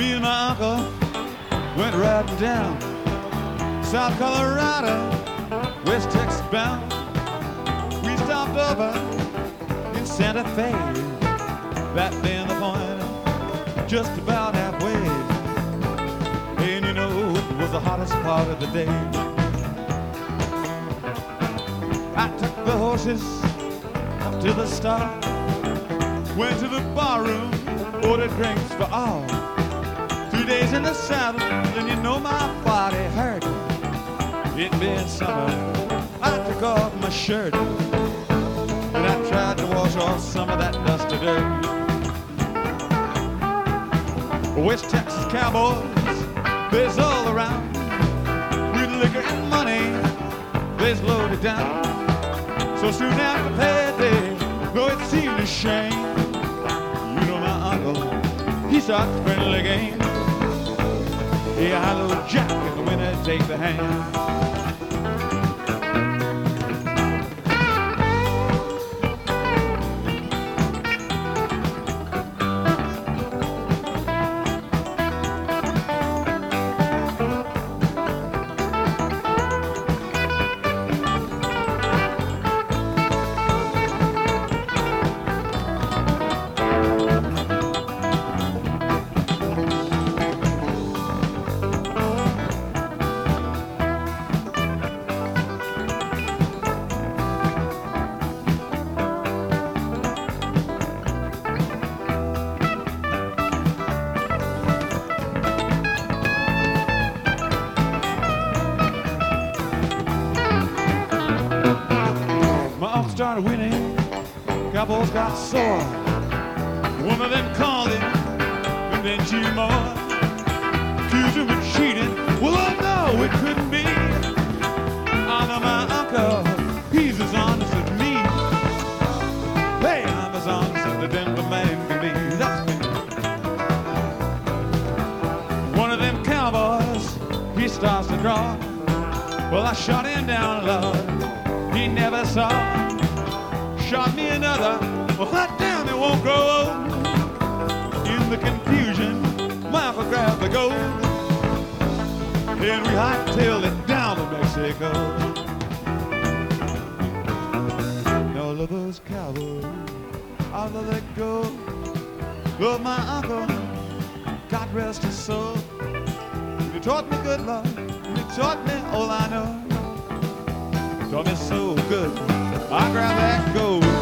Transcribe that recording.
Me and my uncle went riding down South Colorado, West Texas bound. We stopped over in Santa Fe, that being the point, just about halfway. And you know, it was the hottest part of the day. I took the horses up to the start, went to the barroom, ordered drinks for all. Days in the saddle, then you know my body hurt. It being summer, I took off my shirt and I tried to wash off some of that dusty dirt. West Texas cowboys, they's all around with liquor and money, they's loaded down. So soon after payday, though it seemed a shame, you know my uncle, he starts friendly game. Yeah, hello Jack, and the winner take the hand. Started winning, Cowboys got sore. One of them called him, and then two. Accused him of cheating. Well, I know it couldn't be. I know my uncle, he's as honest as me. Hey, I'm as honest as the Denver man can be. That's me. One of them cowboys, he starts to draw. Well, I shot him down, Lord. He never saw shot me another. Well, hot damn, it won't grow. old. In the confusion, Michael grabbed the gold. And we hightailed it down to Mexico. All of those cowboys, all of that gold. Love my uncle, God rest his soul. He taught me good love, he taught me all I know. Taught me so good, I grab that gold.